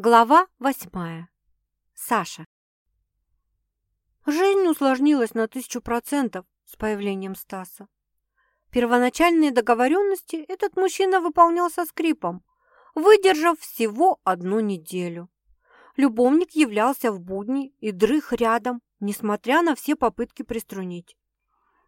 Глава восьмая. Саша. Жизнь усложнилась на тысячу процентов с появлением Стаса. Первоначальные договоренности этот мужчина выполнял со скрипом, выдержав всего одну неделю. Любовник являлся в будни и дрых рядом, несмотря на все попытки приструнить.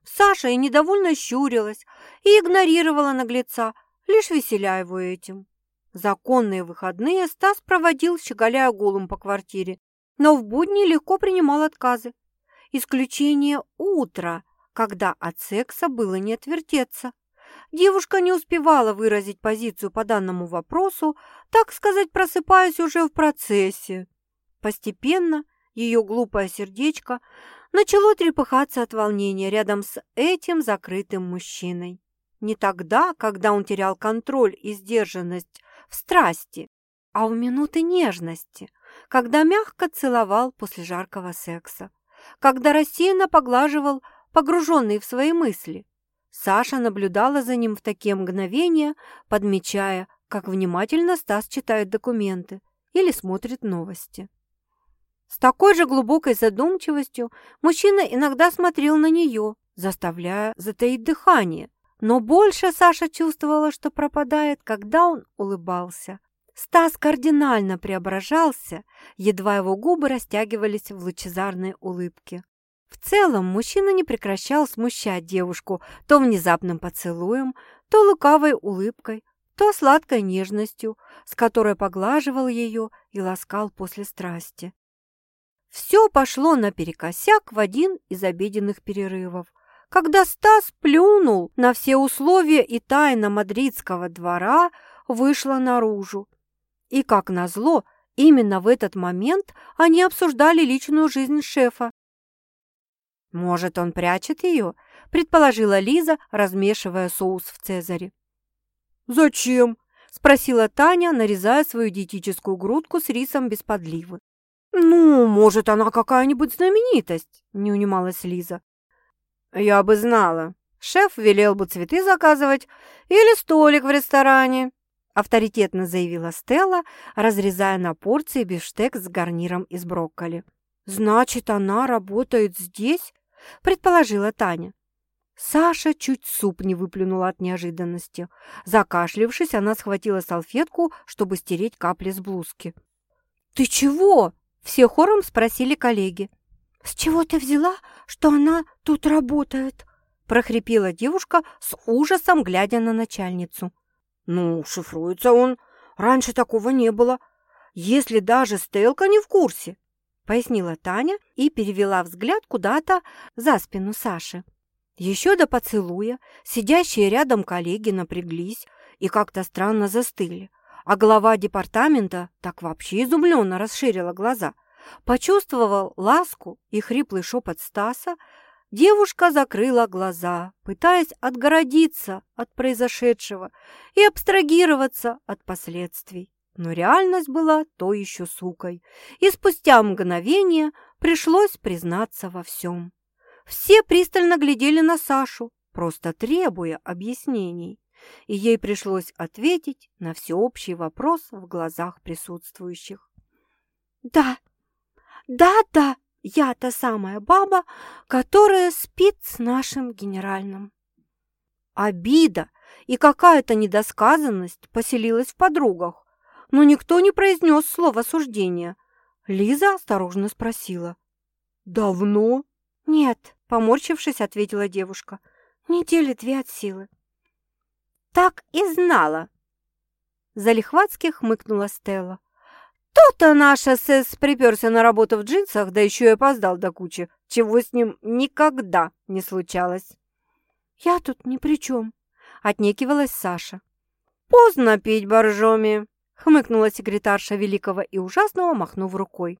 Саша и недовольно щурилась и игнорировала наглеца, лишь веселя его этим. Законные выходные Стас проводил, щеголяя голым по квартире, но в будни легко принимал отказы. Исключение утро, когда от секса было не отвертеться. Девушка не успевала выразить позицию по данному вопросу, так сказать, просыпаясь уже в процессе. Постепенно ее глупое сердечко начало трепыхаться от волнения рядом с этим закрытым мужчиной. Не тогда, когда он терял контроль и сдержанность в страсти, а в минуты нежности, когда мягко целовал после жаркого секса, когда рассеянно поглаживал погруженный в свои мысли. Саша наблюдала за ним в такие мгновения, подмечая, как внимательно Стас читает документы или смотрит новости. С такой же глубокой задумчивостью мужчина иногда смотрел на нее, заставляя затаить дыхание – но больше Саша чувствовала, что пропадает, когда он улыбался. Стас кардинально преображался, едва его губы растягивались в лучезарной улыбке. В целом, мужчина не прекращал смущать девушку то внезапным поцелуем, то лукавой улыбкой, то сладкой нежностью, с которой поглаживал ее и ласкал после страсти. Все пошло наперекосяк в один из обеденных перерывов когда Стас плюнул на все условия и тайна мадридского двора вышла наружу. И, как назло, именно в этот момент они обсуждали личную жизнь шефа. «Может, он прячет ее?» – предположила Лиза, размешивая соус в цезаре. «Зачем?» – спросила Таня, нарезая свою диетическую грудку с рисом без подливы. «Ну, может, она какая-нибудь знаменитость?» – не унималась Лиза. «Я бы знала. Шеф велел бы цветы заказывать или столик в ресторане», авторитетно заявила Стелла, разрезая на порции бифштекс с гарниром из брокколи. «Значит, она работает здесь?» – предположила Таня. Саша чуть суп не выплюнула от неожиданности. Закашлившись, она схватила салфетку, чтобы стереть капли с блузки. «Ты чего?» – все хором спросили коллеги. «С чего ты взяла, что она тут работает?» прохрипела девушка с ужасом, глядя на начальницу. «Ну, шифруется он. Раньше такого не было. Если даже Стелка не в курсе», пояснила Таня и перевела взгляд куда-то за спину Саши. Еще до поцелуя сидящие рядом коллеги напряглись и как-то странно застыли, а глава департамента так вообще изумленно расширила глаза – Почувствовал ласку и хриплый шепот Стаса, девушка закрыла глаза, пытаясь отгородиться от произошедшего и абстрагироваться от последствий. Но реальность была то еще сукой, и спустя мгновение пришлось признаться во всем. Все пристально глядели на Сашу, просто требуя объяснений, и ей пришлось ответить на всеобщий вопрос в глазах присутствующих. «Да, да-да, я та самая баба, которая спит с нашим генеральным. Обида и какая-то недосказанность поселилась в подругах, но никто не произнес слово суждения. Лиза осторожно спросила. «Давно?» «Нет», — поморщившись, ответила девушка. «Недели две от силы». «Так и знала!» Залихватски хмыкнула Стелла. То-то наш СС приперся на работу в джинсах, да еще и опоздал до кучи, чего с ним никогда не случалось. «Я тут ни при чем», — отнекивалась Саша. «Поздно пить боржоми», — хмыкнула секретарша великого и ужасного, махнув рукой.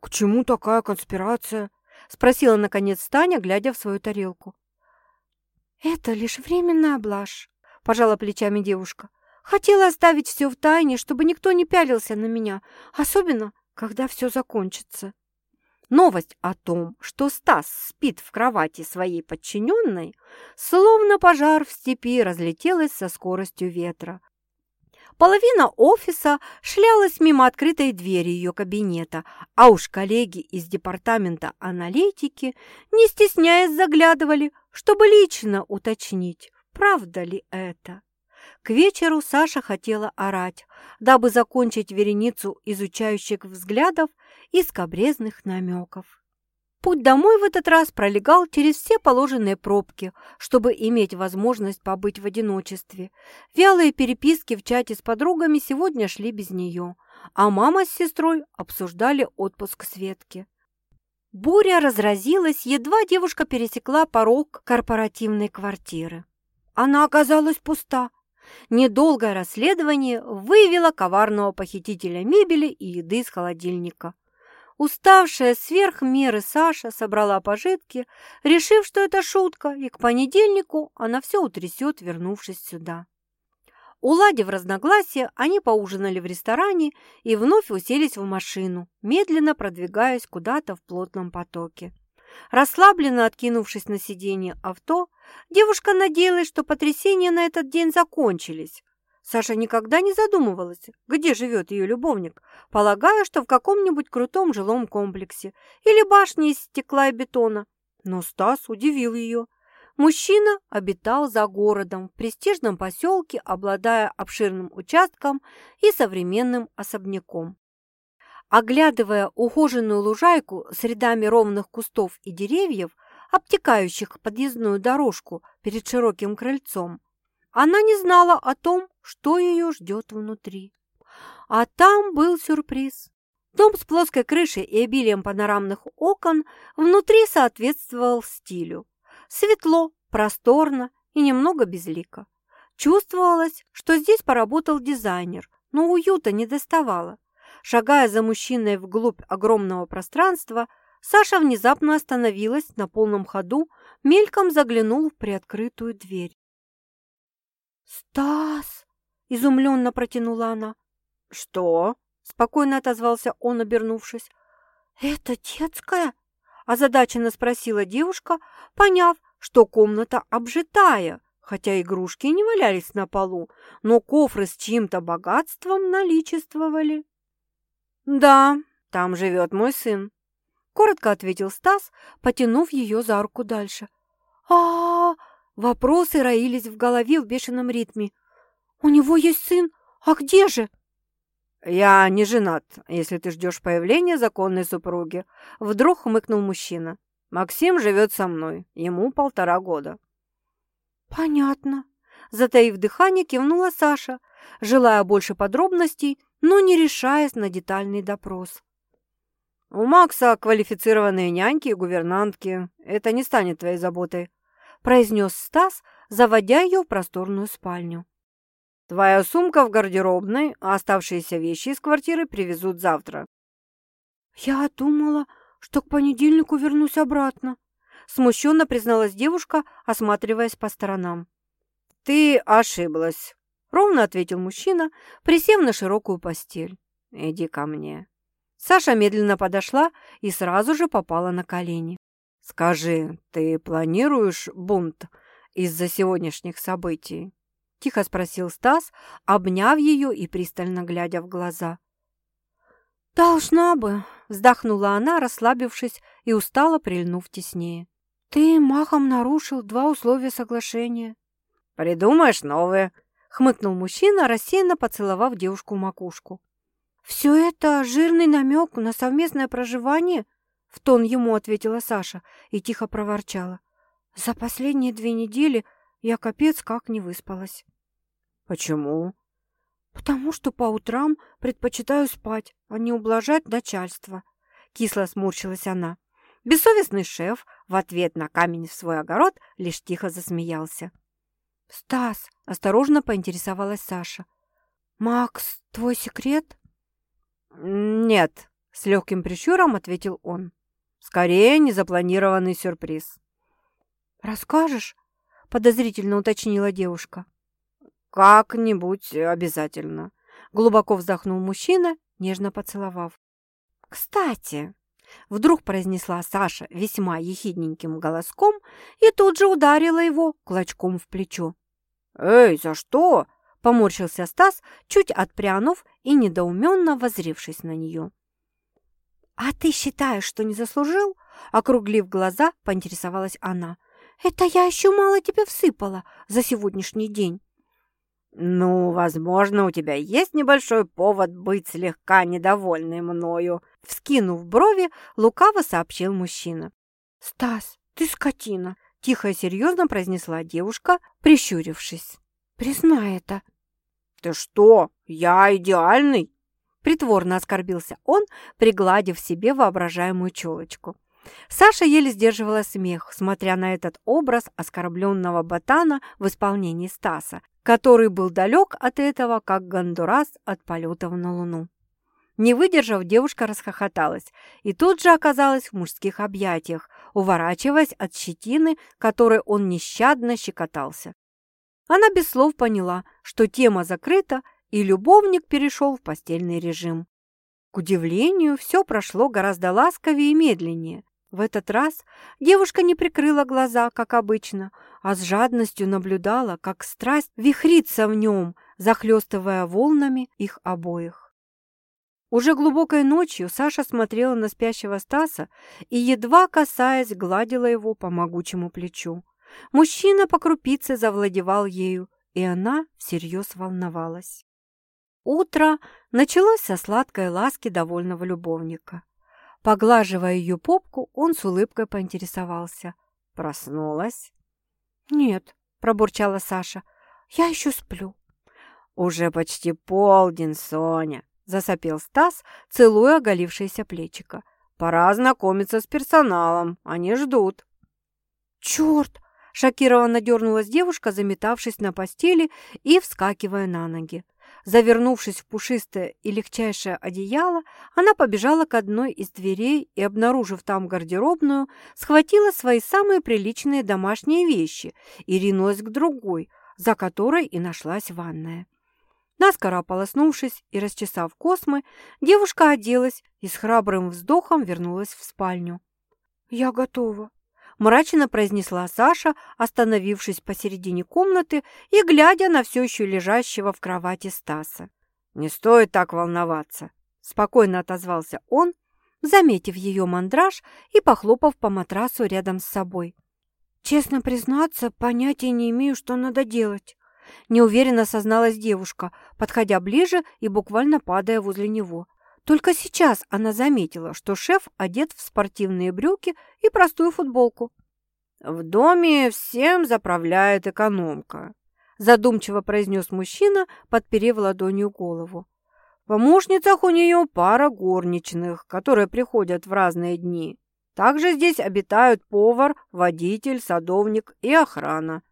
«К чему такая конспирация?» — спросила, наконец, Таня, глядя в свою тарелку. «Это лишь временная блажь», — пожала плечами девушка. Хотела оставить все в тайне, чтобы никто не пялился на меня, особенно, когда все закончится. Новость о том, что Стас спит в кровати своей подчиненной, словно пожар в степи разлетелась со скоростью ветра. Половина офиса шлялась мимо открытой двери ее кабинета, а уж коллеги из департамента аналитики, не стесняясь, заглядывали, чтобы лично уточнить, правда ли это. К вечеру Саша хотела орать, дабы закончить вереницу изучающих взглядов и скобрезных намеков. Путь домой в этот раз пролегал через все положенные пробки, чтобы иметь возможность побыть в одиночестве. Вялые переписки в чате с подругами сегодня шли без нее, а мама с сестрой обсуждали отпуск Светки. Буря разразилась, едва девушка пересекла порог корпоративной квартиры. Она оказалась пуста. Недолгое расследование выявило коварного похитителя мебели и еды из холодильника. Уставшая сверх меры Саша собрала пожитки, решив, что это шутка, и к понедельнику она все утрясет, вернувшись сюда. Уладив разногласия, они поужинали в ресторане и вновь уселись в машину, медленно продвигаясь куда-то в плотном потоке. Расслабленно откинувшись на сиденье авто, девушка надеялась, что потрясения на этот день закончились, Саша никогда не задумывалась, где живет ее любовник, полагая, что в каком-нибудь крутом жилом комплексе или башне из стекла и бетона. Но Стас удивил ее. Мужчина обитал за городом, в престижном поселке, обладая обширным участком и современным особняком. Оглядывая ухоженную лужайку с рядами ровных кустов и деревьев, обтекающих подъездную дорожку перед широким крыльцом, она не знала о том, что ее ждет внутри. А там был сюрприз. Дом с плоской крышей и обилием панорамных окон внутри соответствовал стилю. Светло, просторно и немного безлико. Чувствовалось, что здесь поработал дизайнер, но уюта не доставало. Шагая за мужчиной вглубь огромного пространства, Саша внезапно остановилась на полном ходу, мельком заглянул в приоткрытую дверь. «Стас!» – изумленно протянула она. «Что?» – спокойно отозвался он, обернувшись. «Это детская?» – озадаченно спросила девушка, поняв, что комната обжитая, хотя игрушки не валялись на полу, но кофры с чьим-то богатством наличествовали. «Да, там живет мой сын», – коротко ответил Стас, потянув ее за руку дальше. а, -а, -а Вопросы роились в голове в бешеном ритме. «У него есть сын? А где же?» «Я не женат, если ты ждешь появления законной супруги», — вдруг хмыкнул мужчина. «Максим живет со мной, ему полтора года». «Понятно», — затаив дыхание, кивнула Саша, желая больше подробностей, но не решаясь на детальный допрос. «У Макса квалифицированные няньки и гувернантки. Это не станет твоей заботой», произнес Стас, заводя ее в просторную спальню. «Твоя сумка в гардеробной, а оставшиеся вещи из квартиры привезут завтра». «Я думала, что к понедельнику вернусь обратно», смущенно призналась девушка, осматриваясь по сторонам. «Ты ошиблась», — ровно ответил мужчина, присев на широкую постель. «Иди ко мне». Саша медленно подошла и сразу же попала на колени. «Скажи, ты планируешь бунт из-за сегодняшних событий?» Тихо спросил Стас, обняв ее и пристально глядя в глаза. «Должна бы», — вздохнула она, расслабившись и устало прильнув теснее. «Ты махом нарушил два условия соглашения». «Придумаешь новые», — хмыкнул мужчина, рассеянно поцеловав девушку в макушку. «Все это жирный намек на совместное проживание в тон ему ответила Саша и тихо проворчала. За последние две недели я капец как не выспалась. Почему? Потому что по утрам предпочитаю спать, а не ублажать начальство. Кисло сморщилась она. Бессовестный шеф в ответ на камень в свой огород лишь тихо засмеялся. «Стас!» – осторожно поинтересовалась Саша. «Макс, твой секрет?» «Нет», – с легким прищуром ответил он. Скорее, незапланированный сюрприз. «Расскажешь?» – подозрительно уточнила девушка. «Как-нибудь обязательно», – глубоко вздохнул мужчина, нежно поцеловав. «Кстати», – вдруг произнесла Саша весьма ехидненьким голоском и тут же ударила его кулачком в плечо. «Эй, за что?» – Поморщился Стас, чуть отпрянув и недоуменно возрившись на нее. «А ты считаешь, что не заслужил?» Округлив глаза, поинтересовалась она. «Это я еще мало тебе всыпала за сегодняшний день». «Ну, возможно, у тебя есть небольшой повод быть слегка недовольной мною», вскинув брови, лукаво сообщил мужчина. «Стас, ты скотина!» – тихо и серьезно произнесла девушка, прищурившись. «Признай это!» «Ты что? Я идеальный?» Притворно оскорбился он, пригладив себе воображаемую челочку. Саша еле сдерживала смех, смотря на этот образ оскорбленного ботана в исполнении Стаса, который был далек от этого, как Гондурас от полетов на Луну. Не выдержав, девушка расхохоталась и тут же оказалась в мужских объятиях, уворачиваясь от щетины, которой он нещадно щекотался. Она без слов поняла, что тема закрыта, и любовник перешел в постельный режим. К удивлению, все прошло гораздо ласковее и медленнее. В этот раз девушка не прикрыла глаза, как обычно, а с жадностью наблюдала, как страсть вихрится в нем, захлестывая волнами их обоих. Уже глубокой ночью Саша смотрела на спящего Стаса и, едва касаясь, гладила его по могучему плечу. Мужчина по крупице завладевал ею, и она всерьез волновалась. Утро началось со сладкой ласки довольного любовника. Поглаживая ее попку, он с улыбкой поинтересовался. «Проснулась?» «Нет», – пробурчала Саша, – «я еще сплю». «Уже почти полдень, Соня», – засопел Стас, целуя оголившееся плечико. «Пора знакомиться с персоналом, они ждут». «Черт!» – шокированно дернулась девушка, заметавшись на постели и вскакивая на ноги. Завернувшись в пушистое и легчайшее одеяло, она побежала к одной из дверей и, обнаружив там гардеробную, схватила свои самые приличные домашние вещи и ринулась к другой, за которой и нашлась ванная. Наскоро ополоснувшись и расчесав космы, девушка оделась и с храбрым вздохом вернулась в спальню. «Я готова», мрачно произнесла Саша, остановившись посередине комнаты и глядя на все еще лежащего в кровати Стаса. «Не стоит так волноваться», – спокойно отозвался он, заметив ее мандраж и похлопав по матрасу рядом с собой. «Честно признаться, понятия не имею, что надо делать», – неуверенно созналась девушка, подходя ближе и буквально падая возле него. Только сейчас она заметила, что шеф одет в спортивные брюки и простую футболку. «В доме всем заправляет экономка», – задумчиво произнес мужчина, подперев ладонью голову. «В помощницах у нее пара горничных, которые приходят в разные дни. Также здесь обитают повар, водитель, садовник и охрана.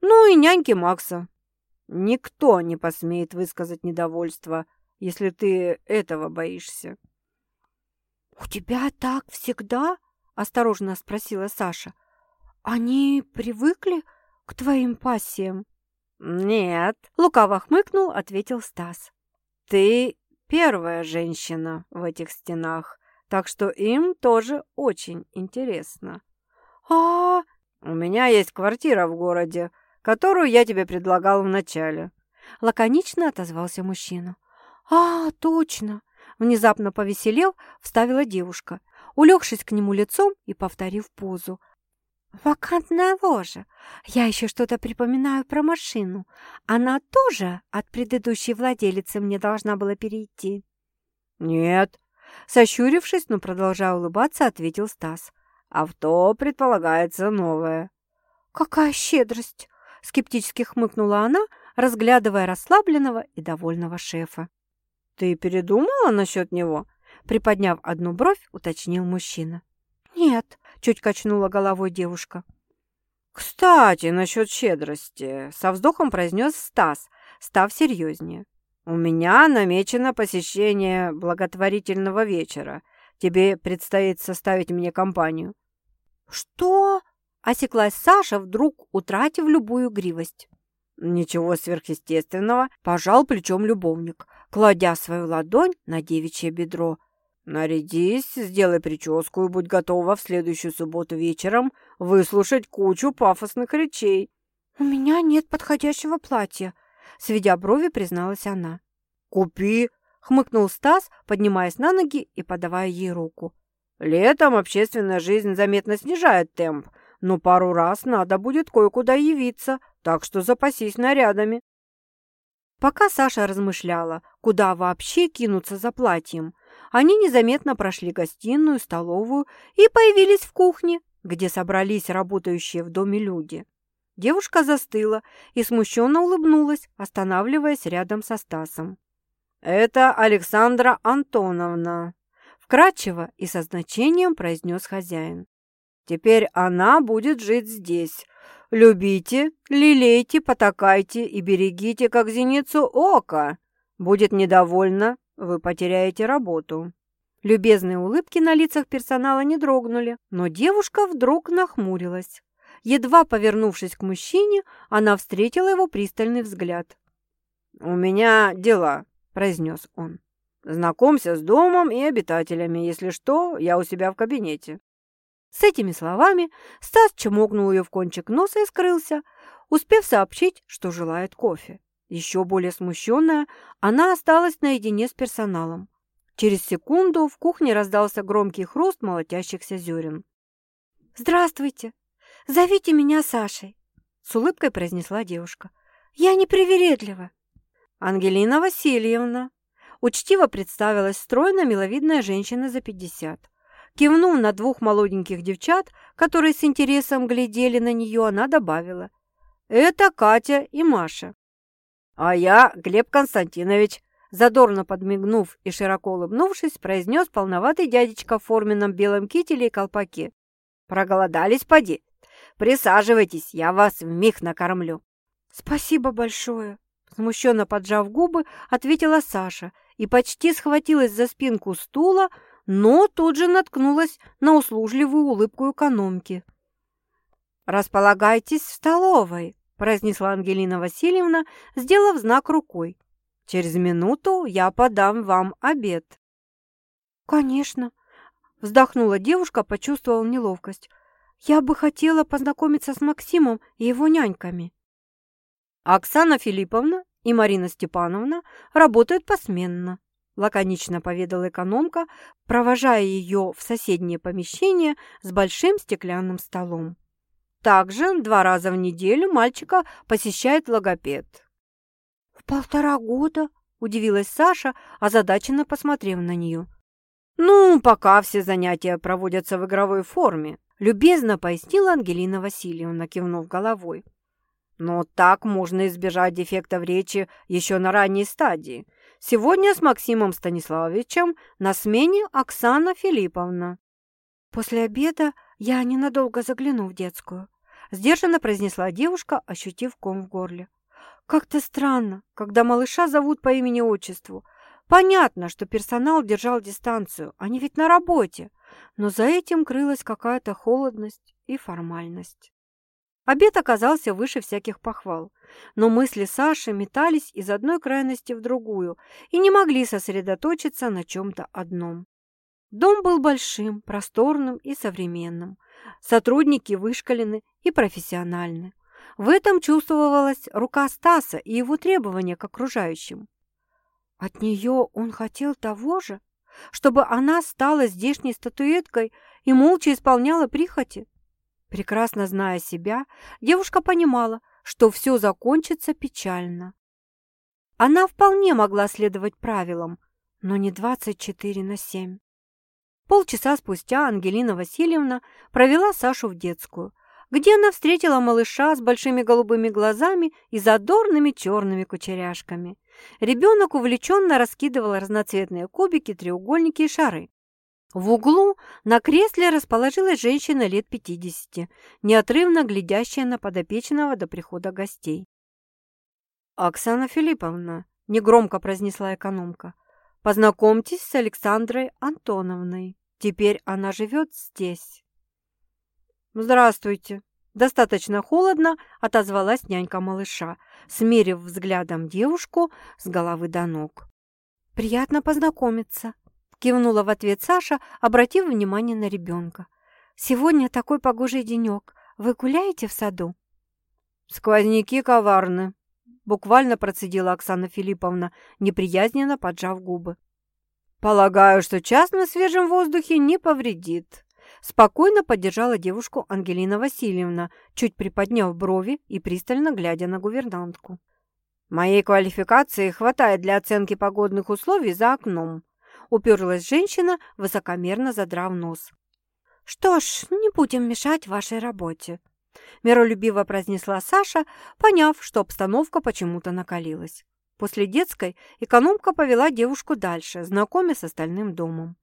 Ну и няньки Макса. Никто не посмеет высказать недовольство – если ты этого боишься. «У тебя так всегда?» – осторожно спросила Саша. «Они привыкли к твоим пассиям?» «Нет», – лукаво хмыкнул, ответил Стас. «Ты первая женщина в этих стенах, так что им тоже очень интересно». «А, у меня есть квартира в городе, которую я тебе предлагал вначале», – лаконично отозвался мужчина. «А, точно!» Внезапно повеселев, вставила девушка, улегшись к нему лицом и повторив позу. «Вакантная ложа. Я еще что-то припоминаю про машину. Она тоже от предыдущей владелицы мне должна была перейти?» «Нет», — сощурившись, но продолжая улыбаться, ответил Стас. «Авто предполагается новое». «Какая щедрость!» — скептически хмыкнула она, разглядывая расслабленного и довольного шефа. «Ты передумала насчет него?» Приподняв одну бровь, уточнил мужчина. «Нет», — чуть качнула головой девушка. «Кстати, насчет щедрости», — со вздохом произнес Стас, став серьезнее. «У меня намечено посещение благотворительного вечера. Тебе предстоит составить мне компанию». «Что?» — осеклась Саша, вдруг утратив любую гривость. «Ничего сверхъестественного», – пожал плечом любовник, кладя свою ладонь на девичье бедро. «Нарядись, сделай прическу и будь готова в следующую субботу вечером выслушать кучу пафосных речей». «У меня нет подходящего платья», сведя брови, призналась она. «Купи!» – хмыкнул Стас, поднимаясь на ноги и подавая ей руку. «Летом общественная жизнь заметно снижает темп, но пару раз надо будет кое-куда явиться, так что запасись нарядами». Пока Саша размышляла, куда вообще кинуться за платьем, они незаметно прошли гостиную, столовую и появились в кухне, где собрались работающие в доме люди. Девушка застыла и смущенно улыбнулась, останавливаясь рядом со Стасом. «Это Александра Антоновна», – вкратчиво и со значением произнес хозяин. «Теперь она будет жить здесь. Любите, лелейте, потакайте и берегите, как зеницу ока. Будет недовольна, вы потеряете работу». Любезные улыбки на лицах персонала не дрогнули, но девушка вдруг нахмурилась. Едва повернувшись к мужчине, она встретила его пристальный взгляд. «У меня дела», – произнес он. «Знакомься с домом и обитателями. Если что, я у себя в кабинете». С этими словами Стас чмокнул ее в кончик носа и скрылся, успев сообщить, что желает кофе. Еще более смущенная, она осталась наедине с персоналом. Через секунду в кухне раздался громкий хруст молотящихся зерен. «Здравствуйте! Зовите меня Сашей!» С улыбкой произнесла девушка. «Я не привередлива!» «Ангелина Васильевна!» Учтиво представилась стройно миловидная женщина за пятьдесят. Кивнув на двух молоденьких девчат, которые с интересом глядели на нее, она добавила. «Это Катя и Маша». «А я Глеб Константинович», задорно подмигнув и широко улыбнувшись, произнес полноватый дядечка в форменном белом кителе и колпаке. «Проголодались, поди? Присаживайтесь, я вас вмиг накормлю». «Спасибо большое», Смущенно поджав губы, ответила Саша и почти схватилась за спинку стула, но тут же наткнулась на услужливую улыбку экономки. «Располагайтесь в столовой», – произнесла Ангелина Васильевна, сделав знак рукой. «Через минуту я подам вам обед». «Конечно», – вздохнула девушка, почувствовала неловкость. «Я бы хотела познакомиться с Максимом и его няньками». Оксана Филипповна и Марина Степановна работают посменно, лаконично поведала экономка, провожая ее в соседнее помещение с большим стеклянным столом. Также два раза в неделю мальчика посещает логопед. «В полтора года?» – удивилась Саша, озадаченно посмотрев на нее. «Ну, пока все занятия проводятся в игровой форме», – любезно пояснила Ангелина Васильевна, кивнув головой. Но так можно избежать дефекта в речи еще на ранней стадии. Сегодня с Максимом Станиславовичем на смене Оксана Филипповна. «После обеда я ненадолго загляну в детскую», – сдержанно произнесла девушка, ощутив ком в горле. «Как-то странно, когда малыша зовут по имени-отчеству. Понятно, что персонал держал дистанцию, они ведь на работе, но за этим крылась какая-то холодность и формальность». Обед оказался выше всяких похвал, но мысли Саши метались из одной крайности в другую и не могли сосредоточиться на чем-то одном. Дом был большим, просторным и современным. Сотрудники вышкалены и профессиональны. В этом чувствовалась рука Стаса и его требования к окружающим. От нее он хотел того же, чтобы она стала здешней статуэткой и молча исполняла прихоти. Прекрасно зная себя, девушка понимала, что все закончится печально. Она вполне могла следовать правилам, но не 24 на 7. Полчаса спустя Ангелина Васильевна провела Сашу в детскую, где она встретила малыша с большими голубыми глазами и задорными черными кучеряшками. Ребенок увлеченно раскидывал разноцветные кубики, треугольники и шары. В углу на кресле расположилась женщина лет пятидесяти, неотрывно глядящая на подопечного до прихода гостей. «Оксана Филипповна», – негромко произнесла экономка, – «познакомьтесь с Александрой Антоновной. Теперь она живет здесь». «Здравствуйте», – достаточно холодно отозвалась нянька малыша, смерив взглядом девушку с головы до ног. «Приятно познакомиться», Кивнула в ответ Саша, обратив внимание на ребенка. «Сегодня такой погожий денек. Вы гуляете в саду?» «Сквозняки коварны», – буквально процедила Оксана Филипповна, неприязненно поджав губы. «Полагаю, что час на свежем воздухе не повредит», Спокойно поддержала девушку Ангелина Васильевна, чуть приподняв брови и пристально глядя на гувернантку. «Моей квалификации хватает для оценки погодных условий за окном», уперлась женщина, высокомерно задрав нос. «Что ж, не будем мешать вашей работе», миролюбиво произнесла Саша, поняв, что обстановка почему-то накалилась. После детской экономка повела девушку дальше, знакомя с остальным домом.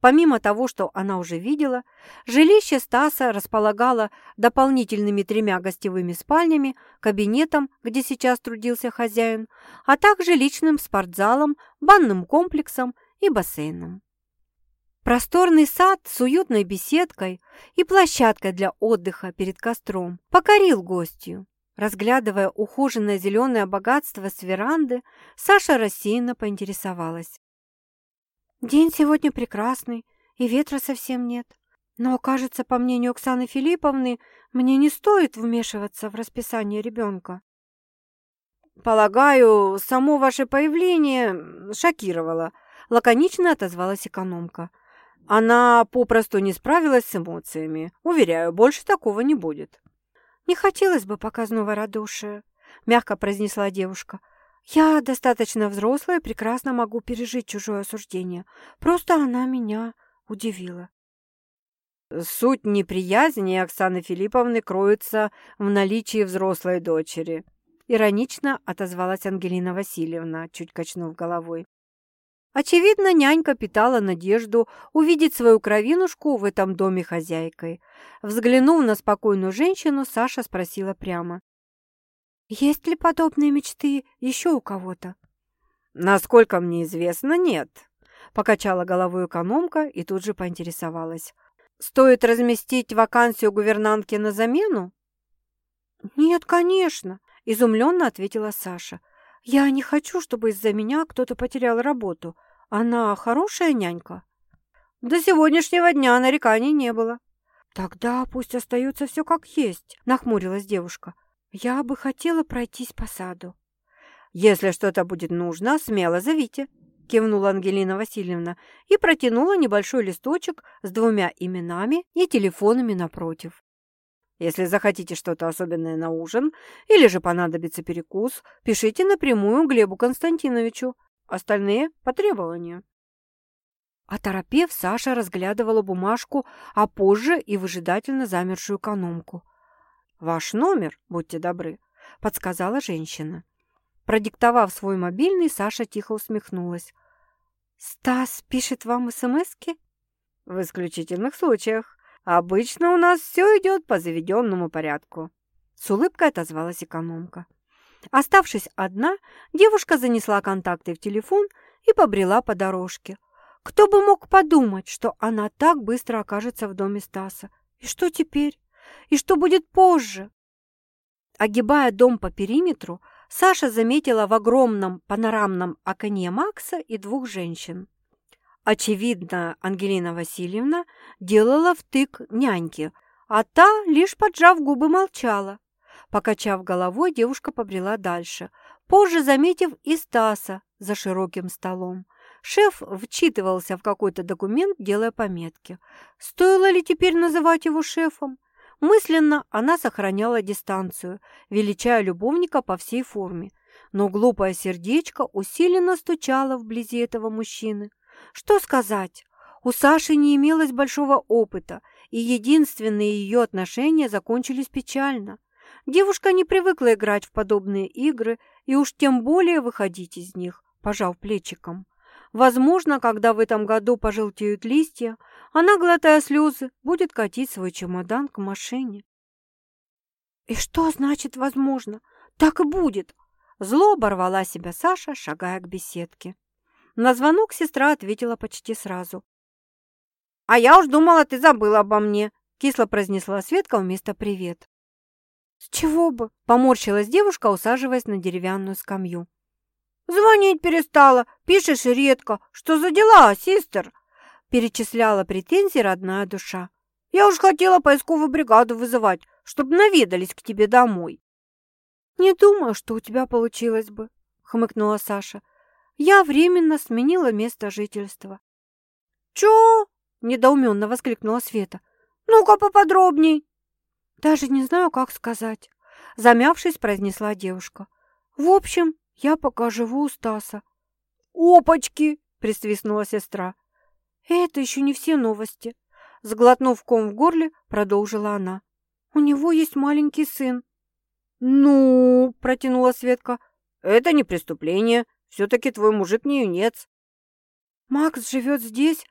Помимо того, что она уже видела, жилище Стаса располагало дополнительными тремя гостевыми спальнями, кабинетом, где сейчас трудился хозяин, а также личным спортзалом, банным комплексом и бассейном. Просторный сад с уютной беседкой и площадкой для отдыха перед костром покорил гостью. Разглядывая ухоженное зеленое богатство с веранды, Саша рассеянно поинтересовалась. День сегодня прекрасный, и ветра совсем нет. Но, кажется, по мнению Оксаны Филипповны, мне не стоит вмешиваться в расписание ребенка. «Полагаю, само ваше появление шокировало», — лаконично отозвалась экономка. «Она попросту не справилась с эмоциями. Уверяю, больше такого не будет». «Не хотелось бы показного радушия», — мягко произнесла девушка. Я достаточно взрослая и прекрасно могу пережить чужое осуждение. Просто она меня удивила. Суть неприязни Оксаны Филипповны кроется в наличии взрослой дочери. Иронично отозвалась Ангелина Васильевна, чуть качнув головой. Очевидно, нянька питала надежду увидеть свою кровинушку в этом доме хозяйкой. Взглянув на спокойную женщину, Саша спросила прямо. Есть ли подобные мечты еще у кого-то? Насколько мне известно, нет. Покачала головой экономка и тут же поинтересовалась. Стоит разместить вакансию гувернантки на замену? Нет, конечно, изумленно ответила Саша. Я не хочу, чтобы из-за меня кто-то потерял работу. Она хорошая нянька? До сегодняшнего дня нареканий не было. Тогда пусть остается все как есть, нахмурилась девушка. Я бы хотела пройтись по саду. Если что-то будет нужно, смело зовите, кивнула Ангелина Васильевна и протянула небольшой листочек с двумя именами и телефонами напротив. Если захотите что-то особенное на ужин или же понадобится перекус, пишите напрямую Глебу Константиновичу. Остальные по требованию. Оторопев, Саша разглядывала бумажку, а позже и выжидательно замершую экономку. «Ваш номер, будьте добры», — подсказала женщина. Продиктовав свой мобильный, Саша тихо усмехнулась. «Стас пишет вам СМСки?» «В исключительных случаях. Обычно у нас все идет по заведенному порядку», — с улыбкой отозвалась экономка. Оставшись одна, девушка занесла контакты в телефон и побрела по дорожке. Кто бы мог подумать, что она так быстро окажется в доме Стаса? И что теперь? И что будет позже? Огибая дом по периметру, Саша заметила в огромном панорамном окне Макса и двух женщин. Очевидно, Ангелина Васильевна делала втык няньке, а та, лишь поджав губы, молчала. Покачав головой, девушка побрела дальше, позже заметив и Стаса за широким столом. Шеф вчитывался в какой-то документ, делая пометки. Стоило ли теперь называть его шефом? Мысленно она сохраняла дистанцию, величая любовника по всей форме, но глупое сердечко усиленно стучало вблизи этого мужчины. Что сказать? У Саши не имелось большого опыта, и единственные ее отношения закончились печально. Девушка не привыкла играть в подобные игры и уж тем более выходить из них, пожав плечиком. Возможно, когда в этом году пожелтеют листья, она, глотая слезы, будет катить свой чемодан к машине. «И что значит «возможно»? Так и будет!» Зло оборвала себя Саша, шагая к беседке. На звонок сестра ответила почти сразу. «А я уж думала, ты забыла обо мне», — кисло произнесла Светка вместо «привет». «С чего бы?» — поморщилась девушка, усаживаясь на деревянную скамью. «Звонить перестала, пишешь редко. Что за дела, сестер?» Перечисляла претензии родная душа. «Я уж хотела поисковую бригаду вызывать, чтобы наведались к тебе домой». «Не думаю, что у тебя получилось бы», — хмыкнула Саша. «Я временно сменила место жительства». «Чё?» — недоуменно воскликнула Света. «Ну-ка поподробней». «Даже не знаю, как сказать», — замявшись, произнесла девушка. «В общем, я пока живу у Стаса». «Опачки!» — присвистнула сестра. «Это еще не все новости», — сглотнув ком в горле, продолжила она. «У него есть маленький сын». «Ну, — протянула Светка, — это не преступление. Все-таки твой мужик не юнец». «Макс живет здесь,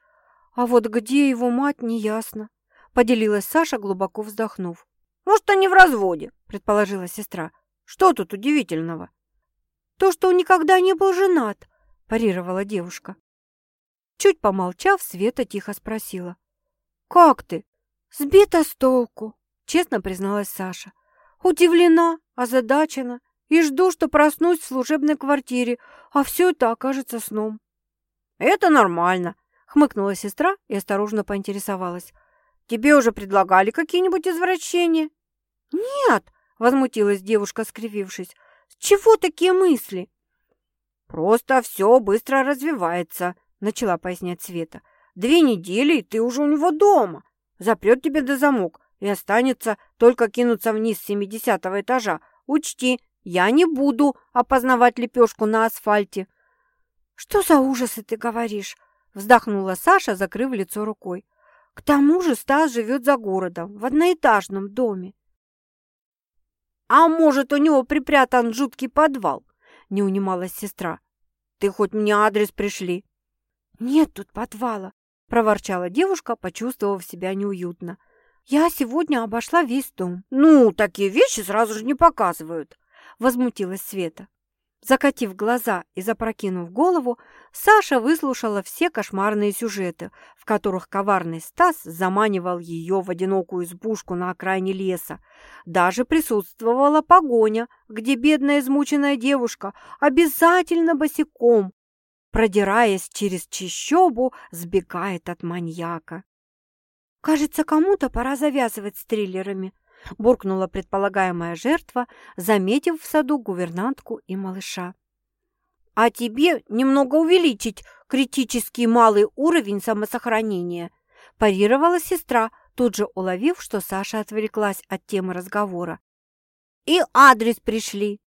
а вот где его мать, неясно», — поделилась Саша, глубоко вздохнув. «Может, они в разводе», — предположила сестра. «Что тут удивительного?» «То, что он никогда не был женат», – парировала девушка. Чуть помолчав, Света тихо спросила. «Как ты?» «Сбита с толку», – честно призналась Саша. «Удивлена, озадачена и жду, что проснусь в служебной квартире, а все это окажется сном». «Это нормально», – хмыкнула сестра и осторожно поинтересовалась. «Тебе уже предлагали какие-нибудь извращения?» «Нет», – возмутилась девушка, скривившись. «С чего такие мысли?» «Просто все быстро развивается», — начала пояснять Света. «Две недели, и ты уже у него дома. Запрет тебе до замок, и останется только кинуться вниз с семидесятого этажа. Учти, я не буду опознавать лепешку на асфальте». «Что за ужасы ты говоришь?» — вздохнула Саша, закрыв лицо рукой. «К тому же Стас живет за городом, в одноэтажном доме». «А может, у него припрятан жуткий подвал?» — не унималась сестра. «Ты хоть мне адрес пришли?» «Нет тут подвала», — проворчала девушка, почувствовав себя неуютно. «Я сегодня обошла весь дом». «Ну, такие вещи сразу же не показывают», — возмутилась Света. Закатив глаза и запрокинув голову, Саша выслушала все кошмарные сюжеты, в которых коварный Стас заманивал ее в одинокую избушку на окраине леса. Даже присутствовала погоня, где бедная измученная девушка обязательно босиком, продираясь через чищобу, сбегает от маньяка. «Кажется, кому-то пора завязывать с триллерами», буркнула предполагаемая жертва, заметив в саду гувернантку и малыша. «А тебе немного увеличить критический малый уровень самосохранения», парировала сестра, тут же уловив, что Саша отвлеклась от темы разговора. «И адрес пришли».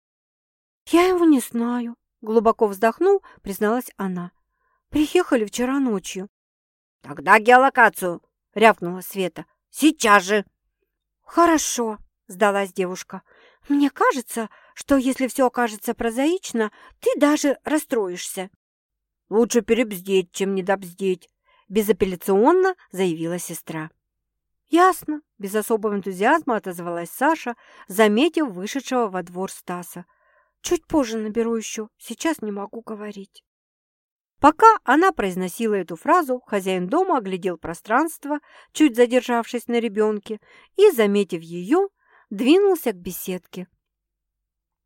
«Я его не знаю», — глубоко вздохнув, призналась она. «Приехали вчера ночью». «Тогда геолокацию», — рявкнула Света. «Сейчас же!» «Хорошо», – сдалась девушка. «Мне кажется, что если все окажется прозаично, ты даже расстроишься». «Лучше перебздеть, чем недобздеть», – безапелляционно заявила сестра. «Ясно», – без особого энтузиазма отозвалась Саша, заметив вышедшего во двор Стаса. «Чуть позже наберу еще, сейчас не могу говорить». Пока она произносила эту фразу, хозяин дома оглядел пространство, чуть задержавшись на ребенке, и, заметив ее, двинулся к беседке.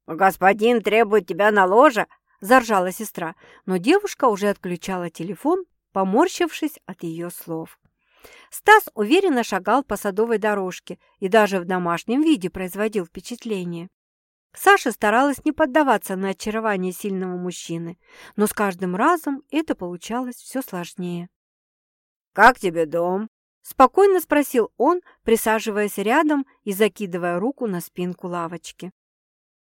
«Господин требует тебя на ложе!» – заржала сестра, но девушка уже отключала телефон, поморщившись от ее слов. Стас уверенно шагал по садовой дорожке и даже в домашнем виде производил впечатление. Саша старалась не поддаваться на очарование сильного мужчины, но с каждым разом это получалось все сложнее. «Как тебе дом?» – спокойно спросил он, присаживаясь рядом и закидывая руку на спинку лавочки.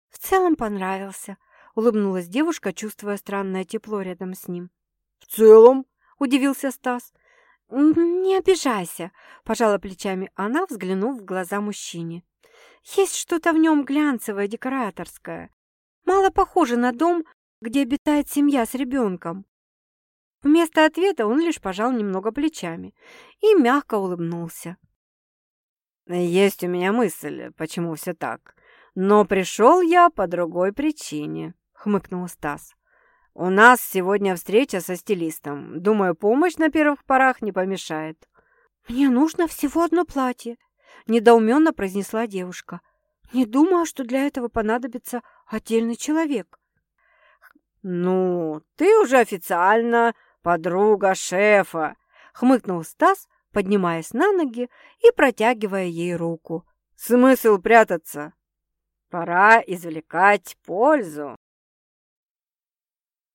«В целом понравился», – улыбнулась девушка, чувствуя странное тепло рядом с ним. «В целом?» – удивился Стас. «Не обижайся», – пожала плечами она, взглянув в глаза мужчине. Есть что-то в нем глянцевое, декораторское. Мало похоже на дом, где обитает семья с ребенком. Вместо ответа он лишь пожал немного плечами и мягко улыбнулся. «Есть у меня мысль, почему все так. Но пришел я по другой причине», — хмыкнул Стас. «У нас сегодня встреча со стилистом. Думаю, помощь на первых порах не помешает». «Мне нужно всего одно платье», недоуменно произнесла девушка. «Не думаю, что для этого понадобится отдельный человек». «Ну, ты уже официально подруга шефа», — хмыкнул Стас, поднимаясь на ноги и протягивая ей руку. «Смысл прятаться?» Пора извлекать пользу.